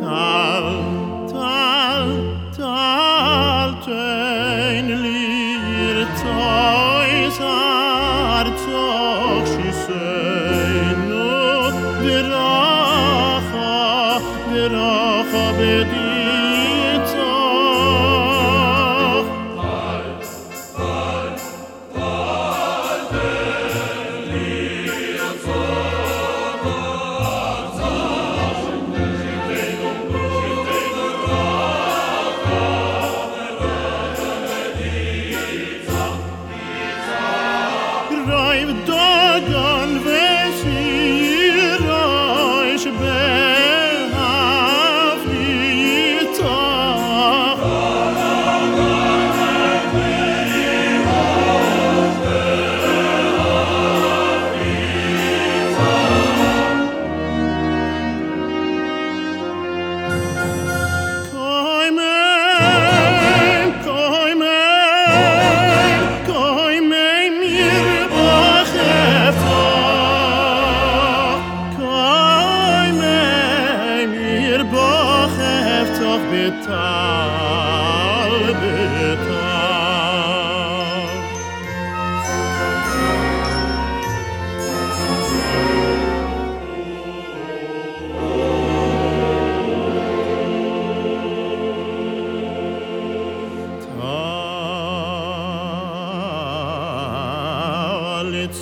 tal, tal, tal, ten lir tal.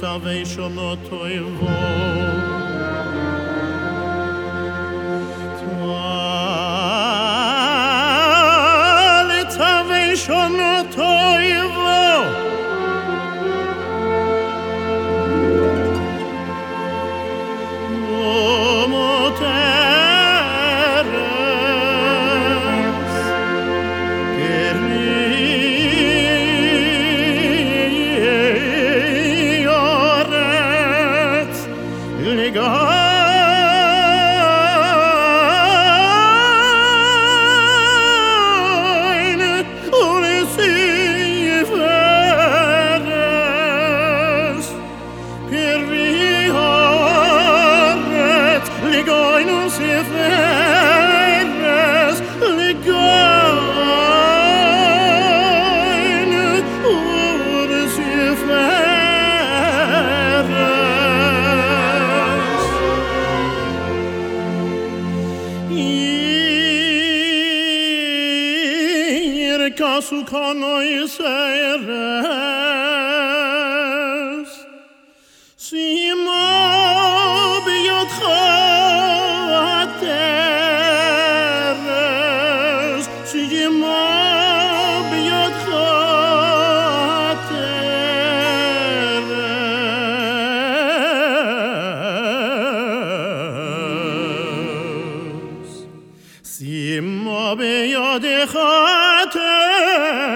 salvation not to involve. su con noi sere khateres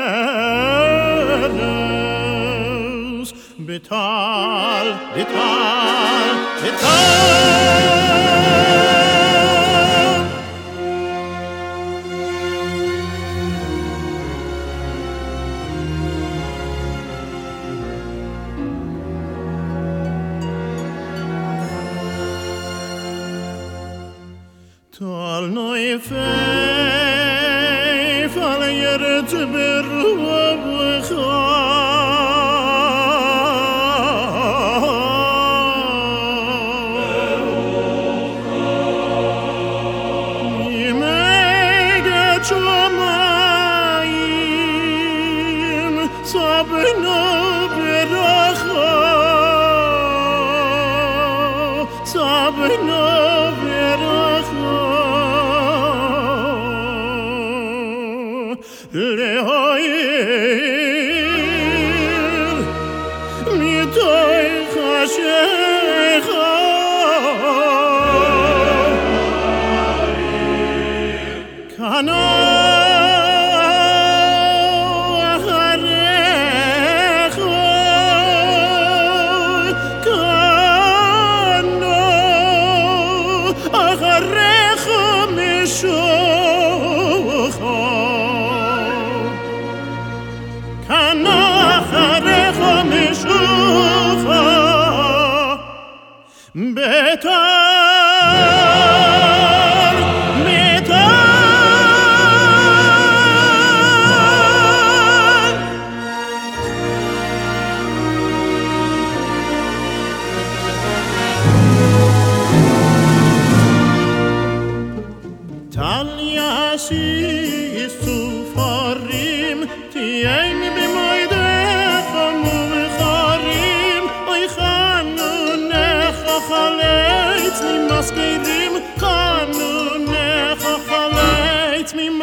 Betal, betal, betal. Tal noi fei יר צו בערוועג וואָх ני מעגע ניט איכ хаשן Metal, metal.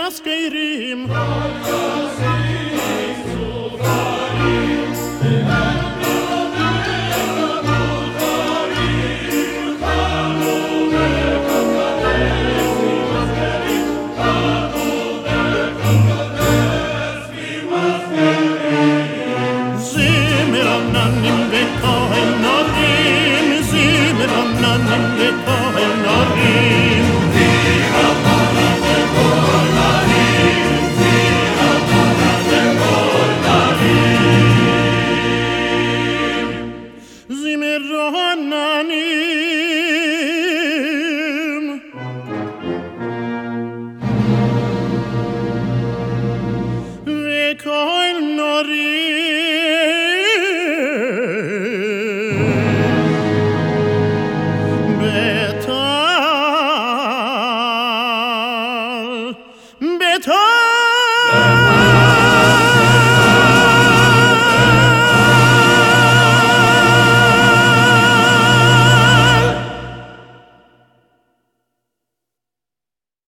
askerim. Zimmer am Nannen, kein Norin.